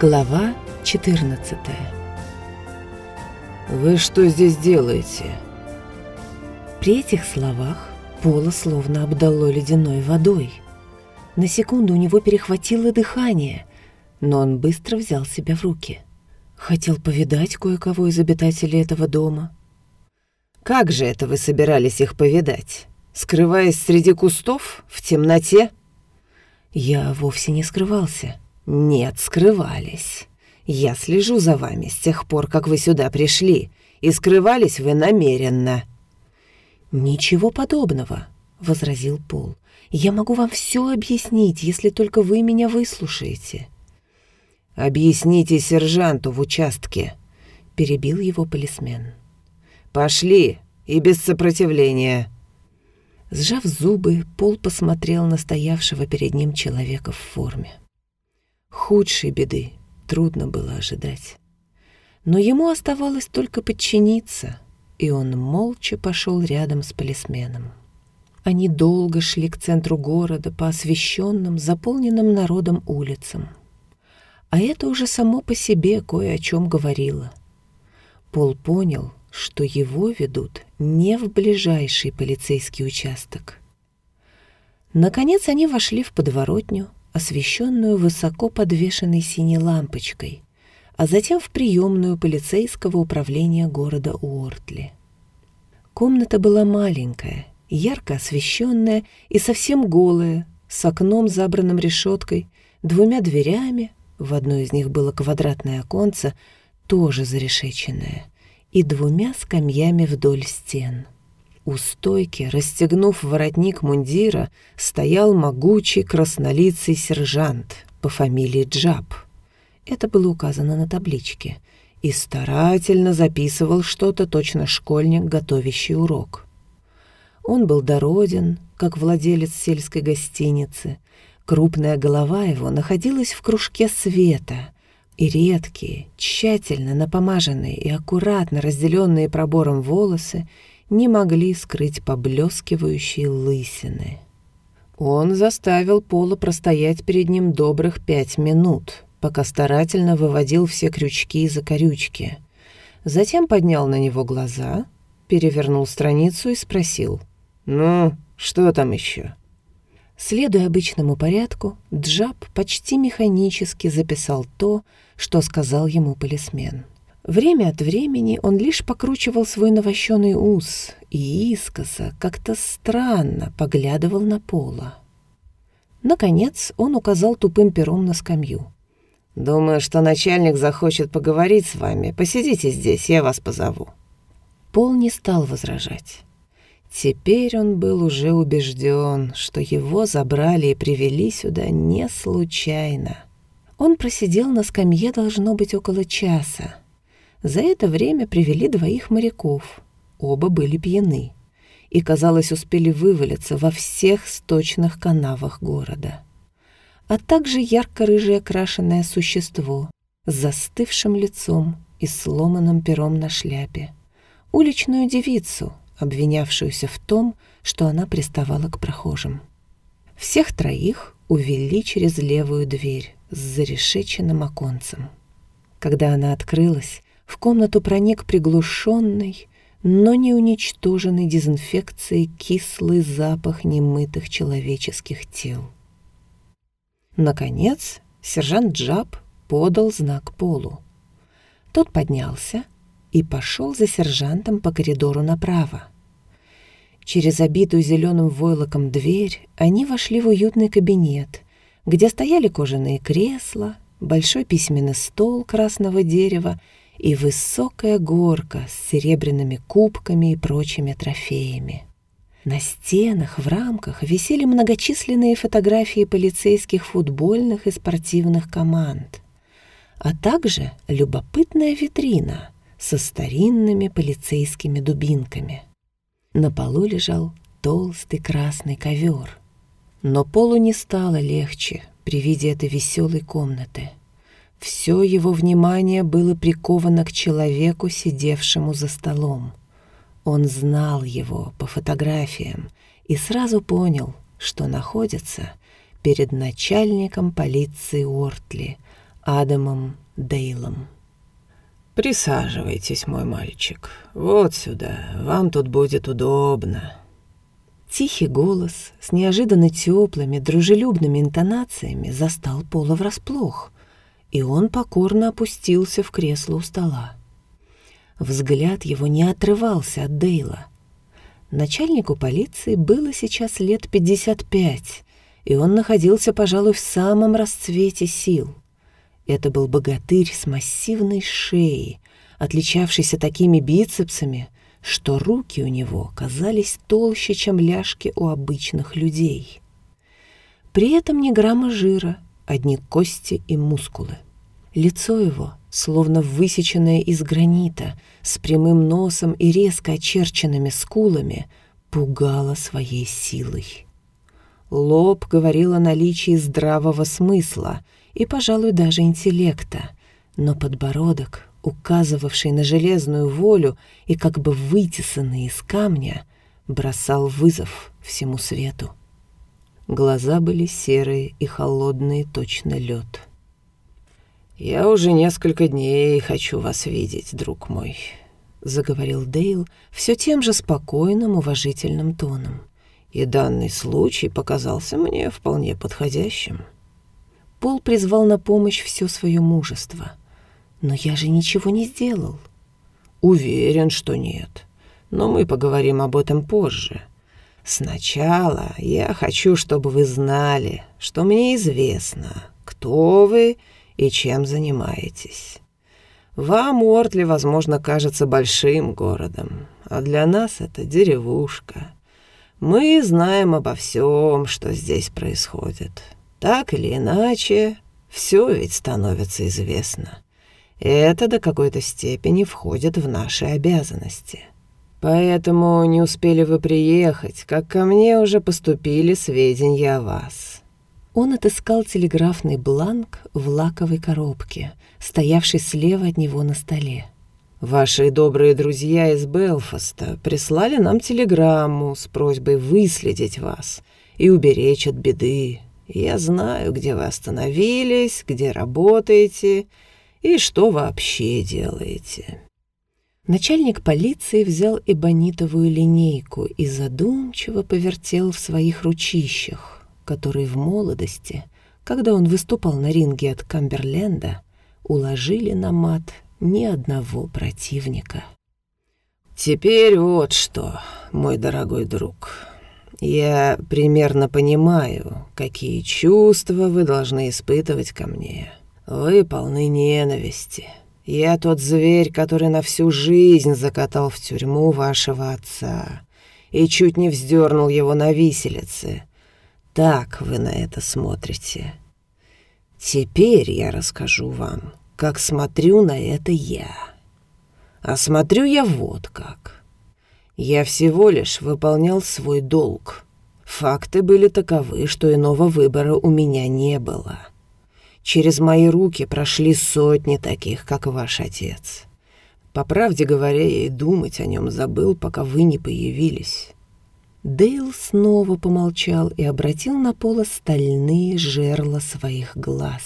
Глава 14 «Вы что здесь делаете?» При этих словах Пола словно обдало ледяной водой. На секунду у него перехватило дыхание, но он быстро взял себя в руки. Хотел повидать кое-кого из обитателей этого дома. «Как же это вы собирались их повидать? Скрываясь среди кустов, в темноте?» «Я вовсе не скрывался». «Нет, скрывались. Я слежу за вами с тех пор, как вы сюда пришли, и скрывались вы намеренно». «Ничего подобного», — возразил Пол. «Я могу вам все объяснить, если только вы меня выслушаете». «Объясните сержанту в участке», — перебил его полисмен. «Пошли, и без сопротивления». Сжав зубы, Пол посмотрел на стоявшего перед ним человека в форме. Худшей беды трудно было ожидать. Но ему оставалось только подчиниться, и он молча пошел рядом с полисменом. Они долго шли к центру города по освещенным, заполненным народом улицам. А это уже само по себе кое о чем говорило. Пол понял, что его ведут не в ближайший полицейский участок. Наконец они вошли в подворотню, освещенную высоко подвешенной синей лампочкой, а затем в приемную полицейского управления города Уортли. Комната была маленькая, ярко освещенная и совсем голая, с окном, забранным решеткой, двумя дверями, в одной из них было квадратное оконце, тоже зарешеченное, и двумя скамьями вдоль стен. У стойки, расстегнув воротник мундира, стоял могучий краснолицый сержант по фамилии Джаб. Это было указано на табличке. И старательно записывал что-то точно школьник, готовящий урок. Он был дороден, как владелец сельской гостиницы. Крупная голова его находилась в кружке света, и редкие, тщательно напомаженные и аккуратно разделенные пробором волосы не могли скрыть поблескивающие лысины. Он заставил Пола простоять перед ним добрых пять минут, пока старательно выводил все крючки и закорючки. Затем поднял на него глаза, перевернул страницу и спросил. «Ну, что там еще? Следуя обычному порядку, Джаб почти механически записал то, что сказал ему полисмен. Время от времени он лишь покручивал свой навощенный ус и искоса, как-то странно поглядывал на пола. Наконец он указал тупым пером на скамью. «Думаю, что начальник захочет поговорить с вами. Посидите здесь, я вас позову». Пол не стал возражать. Теперь он был уже убежден, что его забрали и привели сюда не случайно. Он просидел на скамье должно быть около часа, за это время привели двоих моряков. Оба были пьяны и, казалось, успели вывалиться во всех сточных канавах города. А также ярко-рыжее крашеное существо с застывшим лицом и сломанным пером на шляпе. Уличную девицу, обвинявшуюся в том, что она приставала к прохожим. Всех троих увели через левую дверь с зарешеченным оконцем. Когда она открылась, в комнату проник приглушенный, но не уничтоженный дезинфекцией кислый запах немытых человеческих тел. Наконец, сержант Джаб подал знак Полу. Тот поднялся и пошел за сержантом по коридору направо. Через обитую зеленым войлоком дверь они вошли в уютный кабинет, где стояли кожаные кресла, большой письменный стол красного дерева и высокая горка с серебряными кубками и прочими трофеями. На стенах в рамках висели многочисленные фотографии полицейских футбольных и спортивных команд, а также любопытная витрина со старинными полицейскими дубинками. На полу лежал толстый красный ковер. Но Полу не стало легче при виде этой веселой комнаты — все его внимание было приковано к человеку, сидевшему за столом. Он знал его по фотографиям и сразу понял, что находится перед начальником полиции Уортли, Адамом Дейлом. «Присаживайтесь, мой мальчик. Вот сюда. Вам тут будет удобно». Тихий голос с неожиданно теплыми, дружелюбными интонациями застал Пола врасплох, и он покорно опустился в кресло у стола. Взгляд его не отрывался от Дейла. Начальнику полиции было сейчас лет 55, и он находился, пожалуй, в самом расцвете сил. Это был богатырь с массивной шеей, отличавшийся такими бицепсами, что руки у него казались толще, чем ляжки у обычных людей. При этом ни грамма жира, одни кости и мускулы. Лицо его, словно высеченное из гранита, с прямым носом и резко очерченными скулами, пугало своей силой. Лоб говорил о наличии здравого смысла и, пожалуй, даже интеллекта, но подбородок, указывавший на железную волю и как бы вытесанный из камня, бросал вызов всему свету. Глаза были серые и холодные, точно лед. «Я уже несколько дней хочу вас видеть, друг мой», — заговорил Дейл все тем же спокойным, уважительным тоном и данный случай показался мне вполне подходящим. Пол призвал на помощь все свое мужество. Но я же ничего не сделал. Уверен, что нет. Но мы поговорим об этом позже. Сначала я хочу, чтобы вы знали, что мне известно, кто вы и чем занимаетесь. Вам Уортли, возможно, кажется большим городом, а для нас это деревушка — мы знаем обо всем, что здесь происходит. Так или иначе, все ведь становится известно. Это до какой-то степени входит в наши обязанности. Поэтому не успели вы приехать, как ко мне уже поступили сведения о вас». Он отыскал телеграфный бланк в лаковой коробке, стоявшей слева от него на столе. Ваши добрые друзья из Белфаста прислали нам телеграмму с просьбой выследить вас и уберечь от беды. Я знаю, где вы остановились, где работаете и что вообще делаете». Начальник полиции взял эбонитовую линейку и задумчиво повертел в своих ручищах, которые в молодости, когда он выступал на ринге от Камберленда, уложили на мат ни одного противника. «Теперь вот что, мой дорогой друг. Я примерно понимаю, какие чувства вы должны испытывать ко мне. Вы полны ненависти. Я тот зверь, который на всю жизнь закатал в тюрьму вашего отца и чуть не вздернул его на виселице. Так вы на это смотрите. Теперь я расскажу вам, как смотрю на это я. А смотрю я вот как. Я всего лишь выполнял свой долг. Факты были таковы, что иного выбора у меня не было. Через мои руки прошли сотни таких, как ваш отец. По правде говоря, я и думать о нем забыл, пока вы не появились. Дейл снова помолчал и обратил на Пола стальные жерла своих глаз.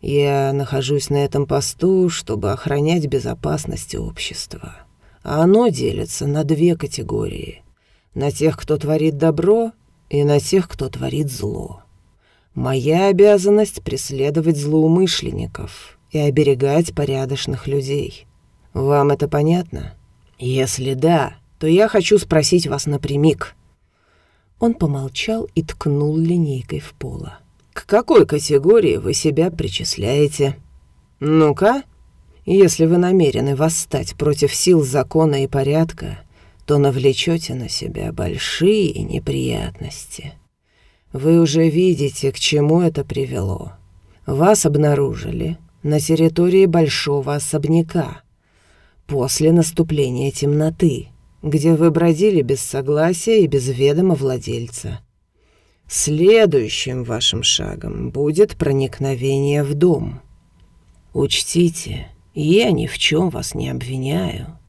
Я нахожусь на этом посту, чтобы охранять безопасность общества. А оно делится на две категории. На тех, кто творит добро, и на тех, кто творит зло. Моя обязанность — преследовать злоумышленников и оберегать порядочных людей. Вам это понятно? Если да, то я хочу спросить вас напрямик». Он помолчал и ткнул линейкой в поло. К какой категории вы себя причисляете? Ну-ка, если вы намерены восстать против сил закона и порядка, то навлечете на себя большие неприятности. Вы уже видите, к чему это привело. Вас обнаружили на территории большого особняка после наступления темноты, где вы бродили без согласия и без ведома владельца. Следующим вашим шагом будет проникновение в дом. Учтите, я ни в чем вас не обвиняю.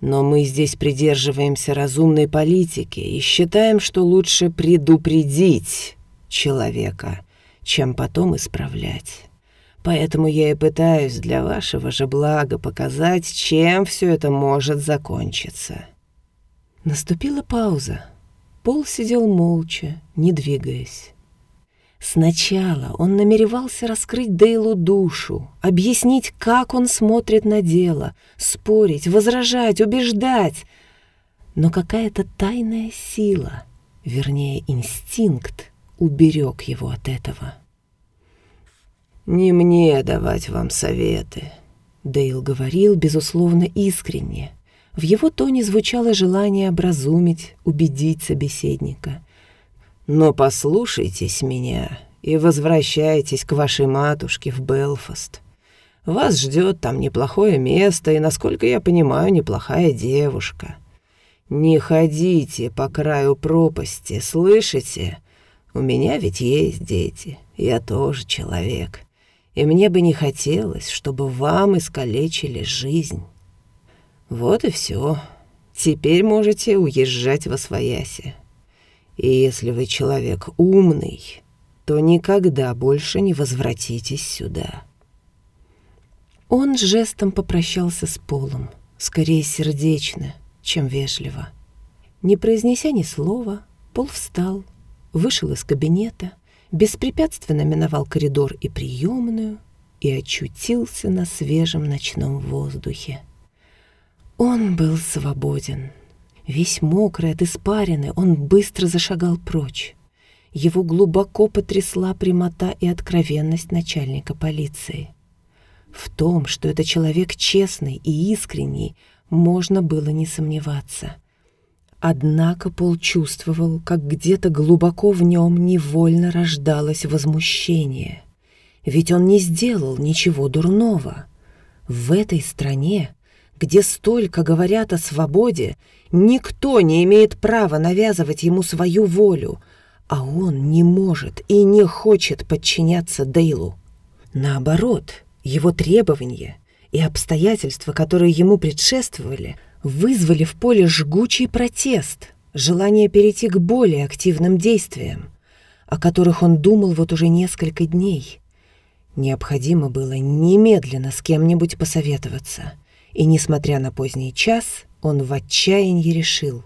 Но мы здесь придерживаемся разумной политики и считаем, что лучше предупредить человека, чем потом исправлять. Поэтому я и пытаюсь для вашего же блага показать, чем все это может закончиться». Наступила пауза. Пол сидел молча, не двигаясь. Сначала он намеревался раскрыть Дейлу душу, объяснить, как он смотрит на дело, спорить, возражать, убеждать. Но какая-то тайная сила, вернее инстинкт, уберег его от этого. «Не мне давать вам советы», — Дейл говорил, безусловно, искренне. В его тоне звучало желание образумить, убедить собеседника. Но послушайтесь меня и возвращайтесь к вашей матушке в Белфаст. Вас ждет там неплохое место и, насколько я понимаю, неплохая девушка. Не ходите по краю пропасти, слышите? У меня ведь есть дети, я тоже человек. И мне бы не хотелось, чтобы вам искалечили жизнь. Вот и все. Теперь можете уезжать во свояси. И если вы человек умный, то никогда больше не возвратитесь сюда». Он жестом попрощался с Полом, скорее сердечно, чем вежливо. Не произнеся ни слова, Пол встал, вышел из кабинета, беспрепятственно миновал коридор и приемную и очутился на свежем ночном воздухе. Он был свободен. Весь мокрый от испарины, он быстро зашагал прочь. Его глубоко потрясла прямота и откровенность начальника полиции. В том, что это человек честный и искренний, можно было не сомневаться. Однако Пол чувствовал, как где-то глубоко в нем невольно рождалось возмущение. Ведь он не сделал ничего дурного. В этой стране где столько говорят о свободе, никто не имеет права навязывать ему свою волю, а он не может и не хочет подчиняться Дейлу. Наоборот, его требования и обстоятельства, которые ему предшествовали, вызвали в поле жгучий протест, желание перейти к более активным действиям, о которых он думал вот уже несколько дней. Необходимо было немедленно с кем-нибудь посоветоваться — и, несмотря на поздний час, он в отчаянии решил.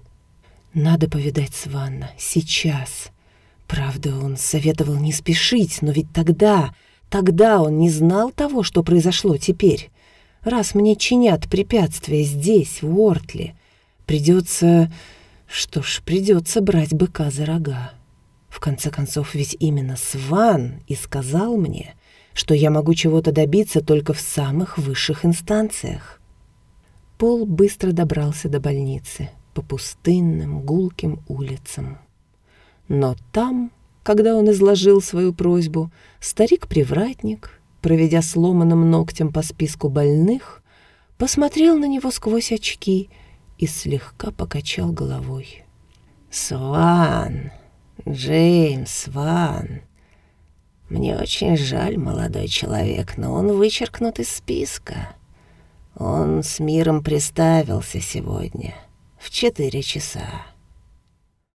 «Надо повидать Сванна. Сейчас». Правда, он советовал не спешить, но ведь тогда, тогда он не знал того, что произошло теперь. Раз мне чинят препятствия здесь, в Уортли, придется... Что ж, придется брать быка за рога. В конце концов, ведь именно Сван и сказал мне, что я могу чего-то добиться только в самых высших инстанциях. Пол быстро добрался до больницы по пустынным, гулким улицам. Но там, когда он изложил свою просьбу, старик-привратник, проведя сломанным ногтем по списку больных, посмотрел на него сквозь очки и слегка покачал головой. «Сван, Джеймс Сван, мне очень жаль, молодой человек, но он вычеркнут из списка». Он с миром приставился сегодня в четыре часа.